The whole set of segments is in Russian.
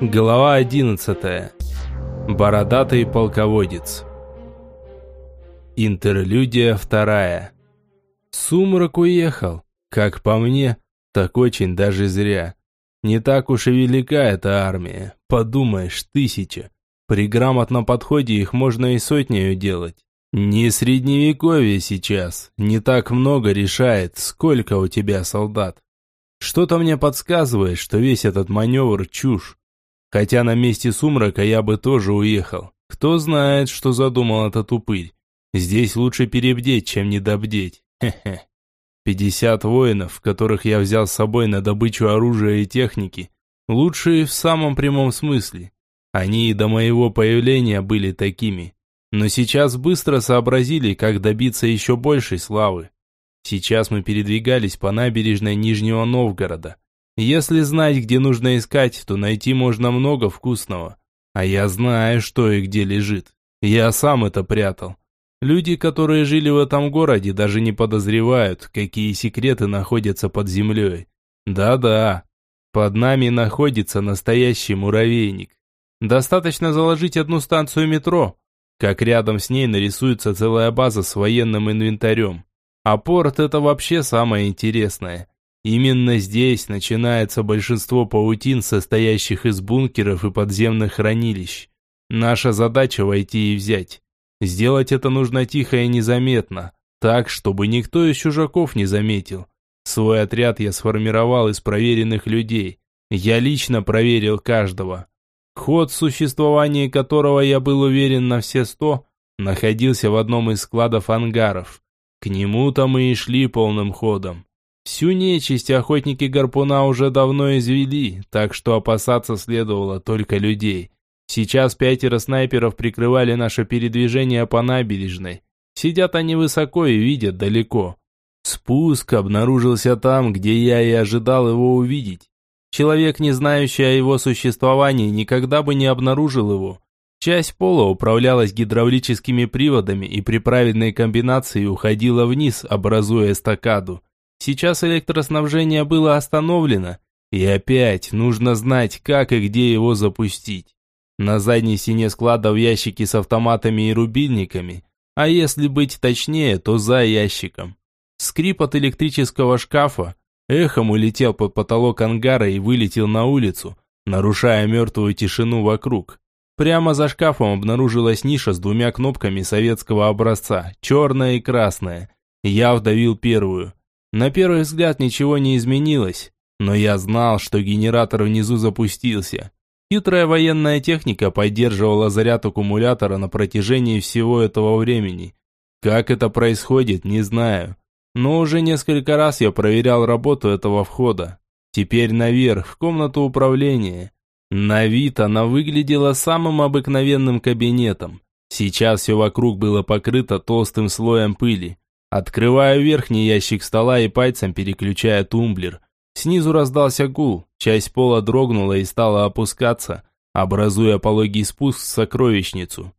Глава 11. Бородатый полководец. Интерлюдия вторая. Сумрак уехал. Как по мне, так очень даже зря. Не так уж и велика эта армия. Подумаешь, тысяча. При грамотном подходе их можно и сотнею делать. Не средневековье сейчас. Не так много решает, сколько у тебя солдат. Что-то мне подсказывает, что весь этот маневр чушь. Хотя на месте сумрака я бы тоже уехал. Кто знает, что задумал этот упырь. Здесь лучше перебдеть, чем недобдеть. Хе-хе. Пятьдесят воинов, которых я взял с собой на добычу оружия и техники, лучшие в самом прямом смысле. Они и до моего появления были такими. Но сейчас быстро сообразили, как добиться еще большей славы. Сейчас мы передвигались по набережной Нижнего Новгорода. Если знать, где нужно искать, то найти можно много вкусного. А я знаю, что и где лежит. Я сам это прятал. Люди, которые жили в этом городе, даже не подозревают, какие секреты находятся под землей. Да-да, под нами находится настоящий муравейник. Достаточно заложить одну станцию метро, как рядом с ней нарисуется целая база с военным инвентарем. А порт это вообще самое интересное. Именно здесь начинается большинство паутин, состоящих из бункеров и подземных хранилищ. Наша задача войти и взять. Сделать это нужно тихо и незаметно, так, чтобы никто из чужаков не заметил. Свой отряд я сформировал из проверенных людей. Я лично проверил каждого. Ход, существования которого я был уверен на все сто, находился в одном из складов ангаров. К нему-то мы и шли полным ходом. Всю нечисть охотники гарпуна уже давно извели, так что опасаться следовало только людей. Сейчас пятеро снайперов прикрывали наше передвижение по набережной. Сидят они высоко и видят далеко. Спуск обнаружился там, где я и ожидал его увидеть. Человек, не знающий о его существовании, никогда бы не обнаружил его. Часть пола управлялась гидравлическими приводами и при правильной комбинации уходила вниз, образуя эстакаду. Сейчас электроснабжение было остановлено, и опять нужно знать, как и где его запустить. На задней стене склада в ящики с автоматами и рубильниками, а если быть точнее, то за ящиком. Скрип от электрического шкафа эхом улетел под потолок ангара и вылетел на улицу, нарушая мертвую тишину вокруг. Прямо за шкафом обнаружилась ниша с двумя кнопками советского образца, черная и красная. Я вдавил первую. На первый взгляд ничего не изменилось, но я знал, что генератор внизу запустился. Хитрая военная техника поддерживала заряд аккумулятора на протяжении всего этого времени. Как это происходит, не знаю. Но уже несколько раз я проверял работу этого входа. Теперь наверх, в комнату управления. На вид она выглядела самым обыкновенным кабинетом. Сейчас все вокруг было покрыто толстым слоем пыли. Открываю верхний ящик стола и пальцем переключая тумблер. Снизу раздался гул, часть пола дрогнула и стала опускаться, образуя пологий спуск в сокровищницу.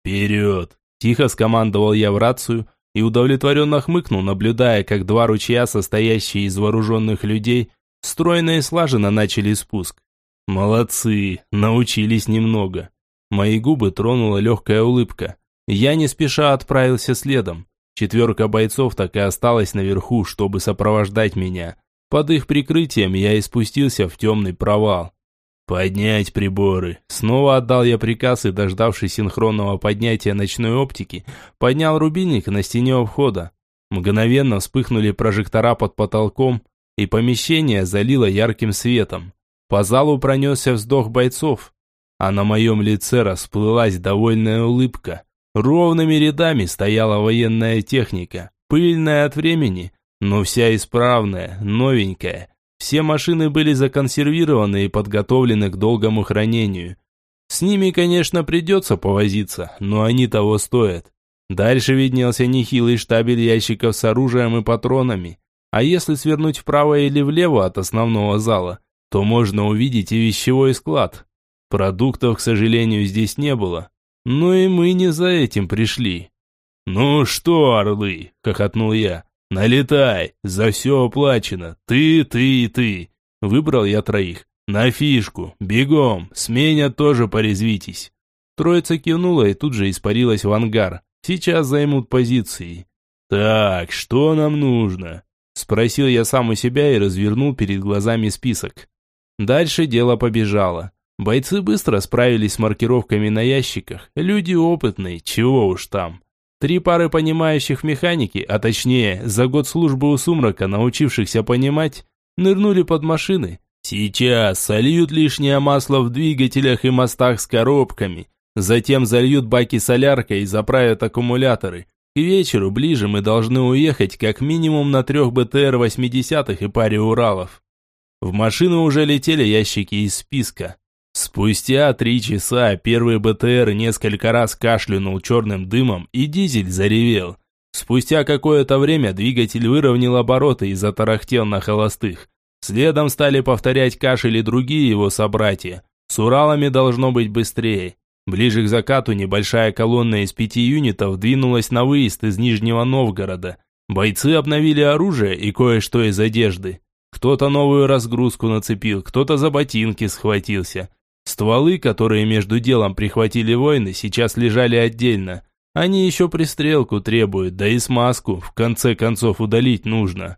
«Вперед!» – тихо скомандовал я в рацию и удовлетворенно хмыкнул, наблюдая, как два ручья, состоящие из вооруженных людей, стройно и слаженно начали спуск. «Молодцы, научились немного». Мои губы тронула легкая улыбка. Я не спеша отправился следом. Четверка бойцов так и осталась наверху, чтобы сопровождать меня. Под их прикрытием я и спустился в темный провал. «Поднять приборы!» Снова отдал я приказ и, дождавшись синхронного поднятия ночной оптики, поднял рубильник на стене входа. Мгновенно вспыхнули прожектора под потолком, и помещение залило ярким светом. По залу пронесся вздох бойцов, а на моем лице расплылась довольная улыбка. Ровными рядами стояла военная техника, пыльная от времени, но вся исправная, новенькая. Все машины были законсервированы и подготовлены к долгому хранению. С ними, конечно, придется повозиться, но они того стоят. Дальше виднелся нехилый штабель ящиков с оружием и патронами. А если свернуть вправо или влево от основного зала, то можно увидеть и вещевой склад. Продуктов, к сожалению, здесь не было. Но и мы не за этим пришли. «Ну что, орлы!» – хохотнул я. «Налетай! За все оплачено! Ты, ты и ты!» Выбрал я троих. На фишку, бегом, сменят тоже порезвитесь». Троица кивнула и тут же испарилась в ангар. Сейчас займут позиции. «Так, что нам нужно?» Спросил я сам у себя и развернул перед глазами список. Дальше дело побежало. Бойцы быстро справились с маркировками на ящиках. Люди опытные, чего уж там. Три пары понимающих механики, а точнее, за год службы у Сумрака, научившихся понимать, нырнули под машины. Сейчас сольют лишнее масло в двигателях и мостах с коробками. Затем зальют баки соляркой и заправят аккумуляторы. К вечеру ближе мы должны уехать как минимум на трех БТР 80-х и паре Уралов. В машину уже летели ящики из списка. Спустя три часа первый БТР несколько раз кашлянул черным дымом, и дизель заревел. Спустя какое-то время двигатель выровнял обороты и затарахтел на холостых. Следом стали повторять кашель и другие его собратья. С Уралами должно быть быстрее. Ближе к закату небольшая колонна из пяти юнитов двинулась на выезд из Нижнего Новгорода. Бойцы обновили оружие и кое-что из одежды. Кто-то новую разгрузку нацепил, кто-то за ботинки схватился. Стволы, которые между делом прихватили воины, сейчас лежали отдельно. Они еще пристрелку требуют, да и смазку, в конце концов, удалить нужно.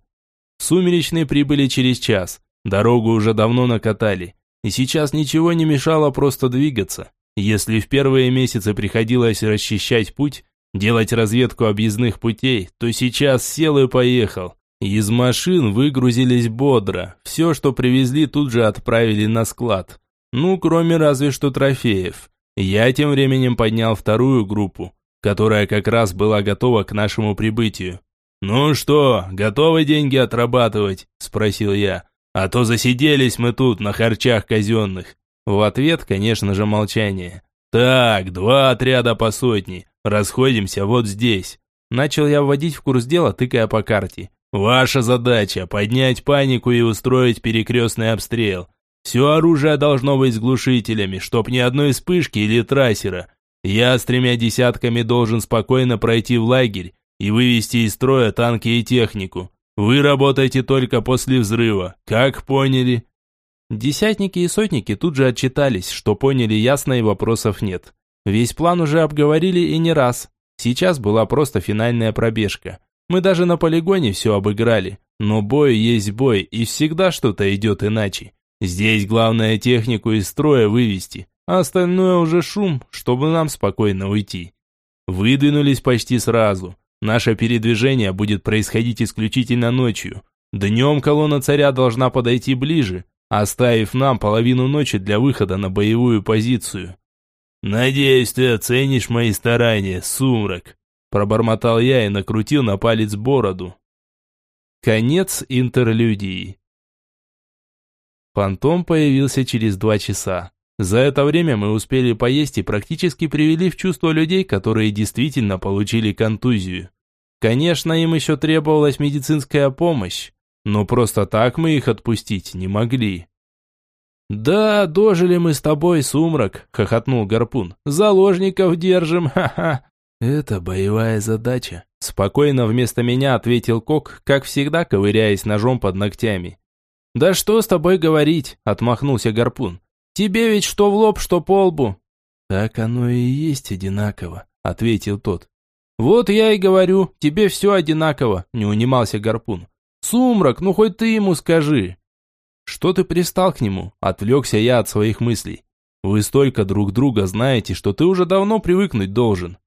Сумеречные прибыли через час. Дорогу уже давно накатали. И сейчас ничего не мешало просто двигаться. Если в первые месяцы приходилось расчищать путь, делать разведку объездных путей, то сейчас сел и поехал. Из машин выгрузились бодро. Все, что привезли, тут же отправили на склад. Ну, кроме разве что трофеев. Я тем временем поднял вторую группу, которая как раз была готова к нашему прибытию. «Ну что, готовы деньги отрабатывать?» – спросил я. «А то засиделись мы тут на харчах казенных». В ответ, конечно же, молчание. «Так, два отряда по сотне. Расходимся вот здесь». Начал я вводить в курс дела, тыкая по карте. «Ваша задача – поднять панику и устроить перекрестный обстрел. Все оружие должно быть с глушителями, чтоб ни одной вспышки или трассера. Я с тремя десятками должен спокойно пройти в лагерь и вывести из строя танки и технику. Вы работаете только после взрыва, как поняли?» Десятники и сотники тут же отчитались, что поняли ясно и вопросов нет. Весь план уже обговорили и не раз. Сейчас была просто финальная пробежка. Мы даже на полигоне все обыграли. Но бой есть бой, и всегда что-то идет иначе. Здесь главное технику из строя вывести, а остальное уже шум, чтобы нам спокойно уйти. Выдвинулись почти сразу. Наше передвижение будет происходить исключительно ночью. Днем колонна царя должна подойти ближе, оставив нам половину ночи для выхода на боевую позицию. «Надеюсь, ты оценишь мои старания, сумрак», пробормотал я и накрутил на палец бороду. Конец интерлюдии. Фантом появился через два часа. За это время мы успели поесть и практически привели в чувство людей, которые действительно получили контузию. Конечно, им еще требовалась медицинская помощь, но просто так мы их отпустить не могли. «Да, дожили мы с тобой, сумрак», — хохотнул Гарпун. «Заложников держим, ха-ха». «Это боевая задача», — спокойно вместо меня ответил Кок, как всегда ковыряясь ножом под ногтями. «Да что с тобой говорить?» – отмахнулся Гарпун. «Тебе ведь что в лоб, что по лбу». «Так оно и есть одинаково», – ответил тот. «Вот я и говорю, тебе все одинаково», – не унимался Гарпун. «Сумрак, ну хоть ты ему скажи». «Что ты пристал к нему?» – отвлекся я от своих мыслей. «Вы столько друг друга знаете, что ты уже давно привыкнуть должен».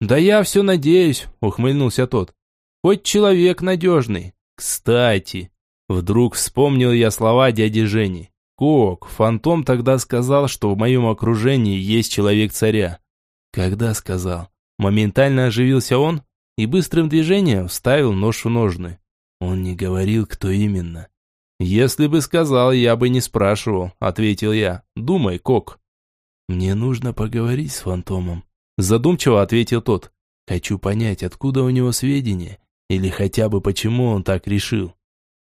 «Да я все надеюсь», – ухмыльнулся тот. «Хоть человек надежный». «Кстати», Вдруг вспомнил я слова дяди Жени. «Кок, фантом тогда сказал, что в моем окружении есть человек-царя». «Когда сказал?» Моментально оживился он и быстрым движением вставил нож в ножны. Он не говорил, кто именно. «Если бы сказал, я бы не спрашивал», — ответил я. «Думай, Кок». «Мне нужно поговорить с фантомом», — задумчиво ответил тот. «Хочу понять, откуда у него сведения, или хотя бы почему он так решил».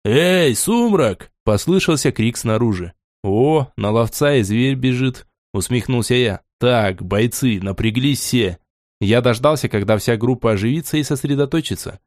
«Эй, сумрак!» – послышался крик снаружи. «О, на ловца и зверь бежит!» – усмехнулся я. «Так, бойцы, напряглись все!» Я дождался, когда вся группа оживится и сосредоточится.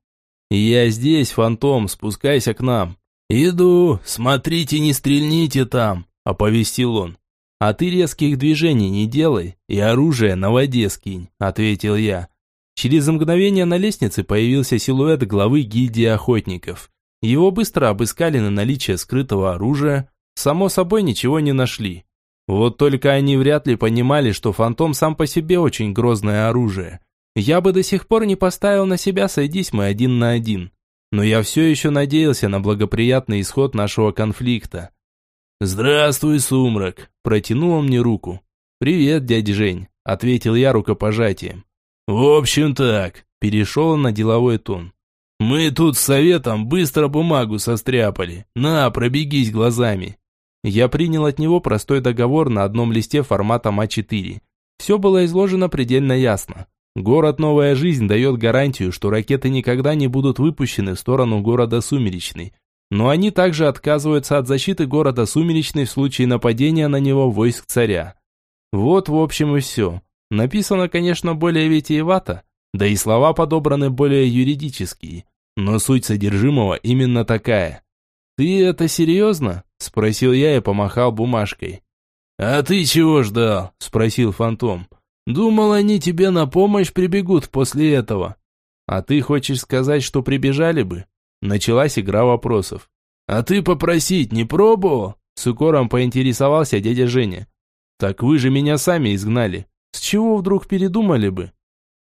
«Я здесь, фантом, спускайся к нам!» «Иду, смотрите, не стрельните там!» – оповестил он. «А ты резких движений не делай и оружие на воде скинь», – ответил я. Через мгновение на лестнице появился силуэт главы гильдии охотников. Его быстро обыскали на наличие скрытого оружия, само собой ничего не нашли. Вот только они вряд ли понимали, что фантом сам по себе очень грозное оружие. Я бы до сих пор не поставил на себя, сойдись мы один на один. Но я все еще надеялся на благоприятный исход нашего конфликта. «Здравствуй, Сумрак!» – протянул он мне руку. «Привет, дядя Жень», – ответил я рукопожатием. «В общем так», – перешел он на деловой тон. «Мы тут с советом быстро бумагу состряпали. На, пробегись глазами». Я принял от него простой договор на одном листе формата А4. Все было изложено предельно ясно. Город «Новая жизнь» дает гарантию, что ракеты никогда не будут выпущены в сторону города Сумеречный. Но они также отказываются от защиты города Сумеречный в случае нападения на него войск царя. Вот в общем и все. Написано, конечно, более витиевато, да и слова подобраны более юридические. Но суть содержимого именно такая. «Ты это серьезно?» – спросил я и помахал бумажкой. «А ты чего ждал?» – спросил фантом. «Думал, они тебе на помощь прибегут после этого». «А ты хочешь сказать, что прибежали бы?» Началась игра вопросов. «А ты попросить не пробовал?» С укором поинтересовался дядя Женя. «Так вы же меня сами изгнали. С чего вдруг передумали бы?»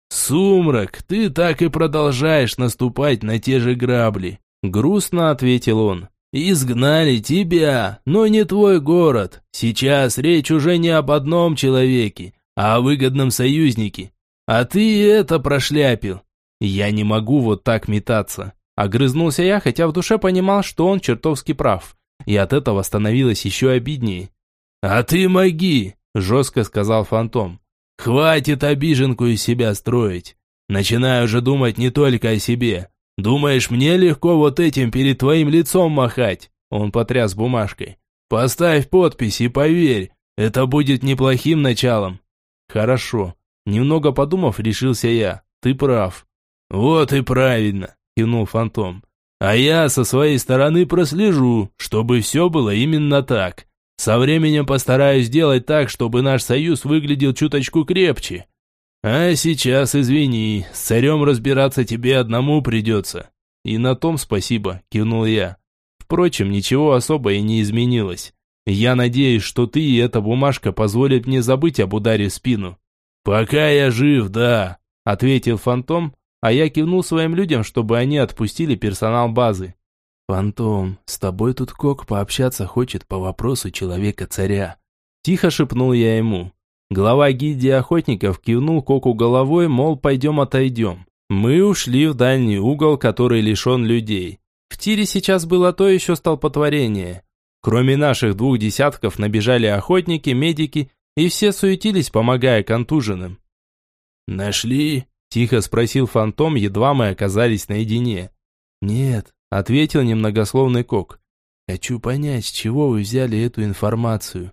«Сумрак, ты так и продолжаешь наступать на те же грабли», грустно ответил он. «Изгнали тебя, но не твой город. Сейчас речь уже не об одном человеке, а о выгодном союзнике. А ты это прошляпил. Я не могу вот так метаться. Огрызнулся я, хотя в душе понимал, что он чертовски прав. И от этого становилось еще обиднее. «А ты моги!» – жестко сказал фантом. «Хватит обиженку из себя строить. Начинаю уже думать не только о себе. Думаешь, мне легко вот этим перед твоим лицом махать?» Он потряс бумажкой. «Поставь подпись и поверь, это будет неплохим началом». «Хорошо». Немного подумав, решился я. «Ты прав». «Вот и правильно», кивнул фантом. «А я со своей стороны прослежу, чтобы все было именно так. Со временем постараюсь сделать так, чтобы наш союз выглядел чуточку крепче. А сейчас, извини, с царем разбираться тебе одному придется». «И на том спасибо», – кивнул я. Впрочем, ничего особо и не изменилось. Я надеюсь, что ты и эта бумажка позволят мне забыть об ударе в спину. Пока я жив, да, ответил фантом, а я кивнул своим людям, чтобы они отпустили персонал базы. «Фантом, с тобой тут Кок пообщаться хочет по вопросу человека-царя». Тихо шепнул я ему. Глава гильдии охотников кивнул Коку головой, мол, пойдем отойдем. Мы ушли в дальний угол, который лишен людей. В тире сейчас было то еще столпотворение. Кроме наших двух десятков набежали охотники, медики, и все суетились, помогая контуженным. «Нашли?» – тихо спросил фантом, едва мы оказались наедине. «Нет», – ответил немногословный Кок. «Хочу понять, с чего вы взяли эту информацию».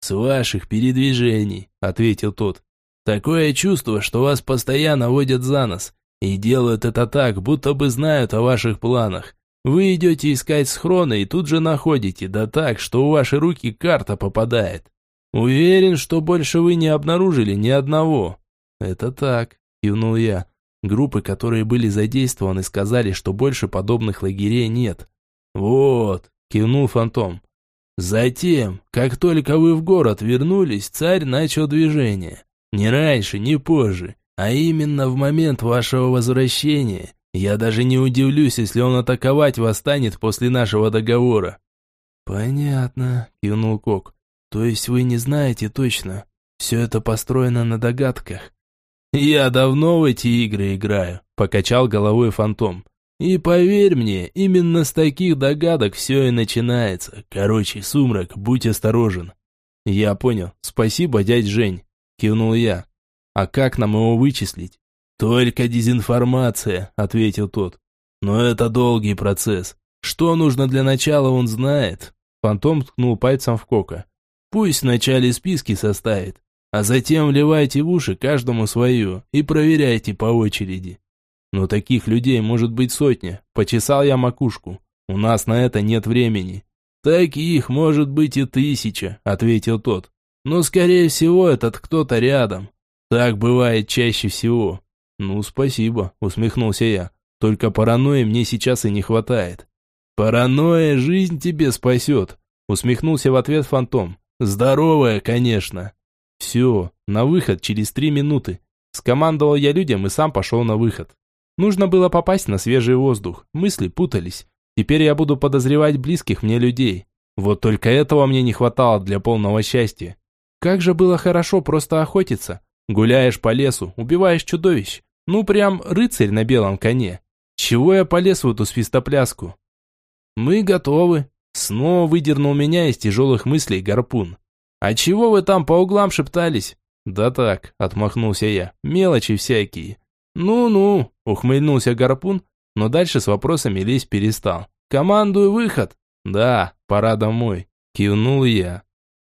«С ваших передвижений», – ответил тот. «Такое чувство, что вас постоянно водят за нос, и делают это так, будто бы знают о ваших планах. Вы идете искать схрона и тут же находите, да так, что у вашей руки карта попадает. Уверен, что больше вы не обнаружили ни одного». «Это так», – кивнул я. Группы, которые были задействованы, сказали, что больше подобных лагерей нет. «Вот», – кивнул Фантом. Затем, как только вы в город вернулись, царь начал движение. Не раньше, не позже, а именно в момент вашего возвращения. Я даже не удивлюсь, если он атаковать вас станет после нашего договора». «Понятно», – кивнул Кок. «То есть вы не знаете точно? Все это построено на догадках?» «Я давно в эти игры играю», – покачал головой фантом. И поверь мне, именно с таких догадок все и начинается. Короче, сумрак, будь осторожен. Я понял. Спасибо, дядь Жень. Кивнул я. А как нам его вычислить? Только дезинформация, ответил тот. Но это долгий процесс. Что нужно для начала, он знает. Фантом ткнул пальцем в Кока. Пусть вначале списки составит, а затем вливайте в уши каждому свое и проверяйте по очереди. Но таких людей может быть сотня. Почесал я макушку. У нас на это нет времени. «Таких может быть и тысяча», — ответил тот. «Но, скорее всего, этот кто-то рядом. Так бывает чаще всего». «Ну, спасибо», — усмехнулся я. «Только паранойи мне сейчас и не хватает». «Паранойя жизнь тебе спасет», — усмехнулся в ответ фантом. «Здоровая, конечно». «Все, на выход через три минуты». Скомандовал я людям и сам пошел на выход. Нужно было попасть на свежий воздух, мысли путались. Теперь я буду подозревать близких мне людей. Вот только этого мне не хватало для полного счастья. Как же было хорошо просто охотиться. Гуляешь по лесу, убиваешь чудовищ. Ну прям рыцарь на белом коне. Чего я полез в эту свистопляску? Мы готовы. Снова выдернул меня из тяжелых мыслей гарпун. А чего вы там по углам шептались? Да так, отмахнулся я. Мелочи всякие. Ну-ну, ухмыльнулся гарпун но дальше с вопросами лезть перестал. «Командую выход!» «Да, пора домой», – кивнул я.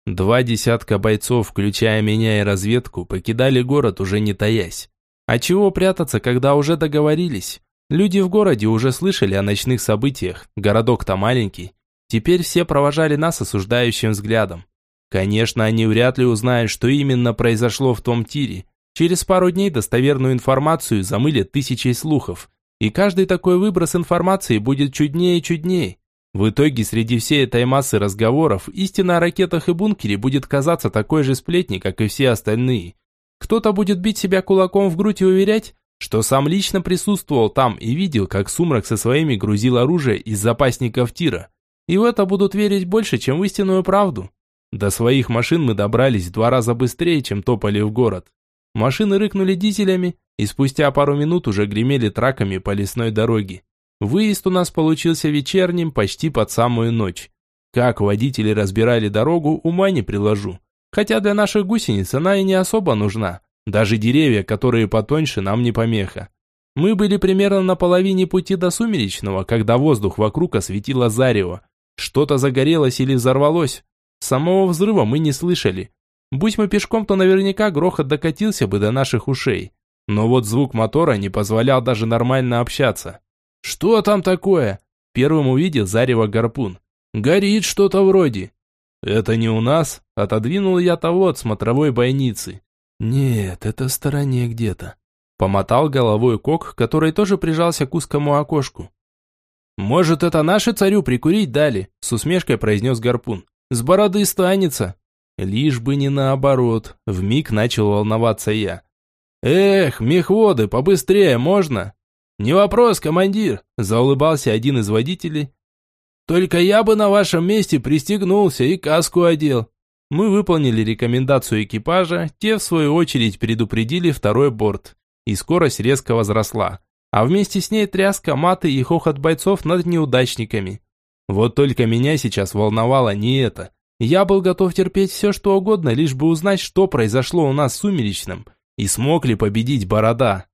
Два десятка бойцов, включая меня и разведку, покидали город уже не таясь. А чего прятаться, когда уже договорились? Люди в городе уже слышали о ночных событиях, городок-то маленький. Теперь все провожали нас осуждающим взглядом. Конечно, они вряд ли узнают, что именно произошло в том тире. Через пару дней достоверную информацию замылят тысячей слухов, и каждый такой выброс информации будет чуднее и чуднее. В итоге среди всей этой массы разговоров истина о ракетах и бункере будет казаться такой же сплетней, как и все остальные. Кто-то будет бить себя кулаком в грудь и уверять, что сам лично присутствовал там и видел, как Сумрак со своими грузил оружие из запасников тира. И в это будут верить больше, чем в истинную правду. До своих машин мы добрались два раза быстрее, чем топали в город. Машины рыкнули дизелями, и спустя пару минут уже гремели траками по лесной дороге. Выезд у нас получился вечерним, почти под самую ночь. Как водители разбирали дорогу, ума не приложу. Хотя для наших гусениц она и не особо нужна. Даже деревья, которые потоньше, нам не помеха. Мы были примерно на половине пути до Сумеречного, когда воздух вокруг осветило зарево. Что-то загорелось или взорвалось. Самого взрыва мы не слышали. Будь мы пешком, то наверняка грохот докатился бы до наших ушей. Но вот звук мотора не позволял даже нормально общаться. «Что там такое?» Первым увидел зарево гарпун. «Горит что-то вроде». «Это не у нас?» Отодвинул я того от смотровой бойницы. «Нет, это в стороне где-то». Помотал головой кок, который тоже прижался к узкому окошку. «Может, это наши царю прикурить дали?» С усмешкой произнес гарпун. «С бороды станется». Лишь бы не наоборот. Вмиг начал волноваться я. «Эх, мехводы, побыстрее, можно?» «Не вопрос, командир», – заулыбался один из водителей. «Только я бы на вашем месте пристегнулся и каску одел». Мы выполнили рекомендацию экипажа, те в свою очередь предупредили второй борт, и скорость резко возросла. А вместе с ней тряска, маты и хохот бойцов над неудачниками. Вот только меня сейчас волновало не это. Я был готов терпеть все, что угодно, лишь бы узнать, что произошло у нас с Сумеречным – и смог ли победить Борода?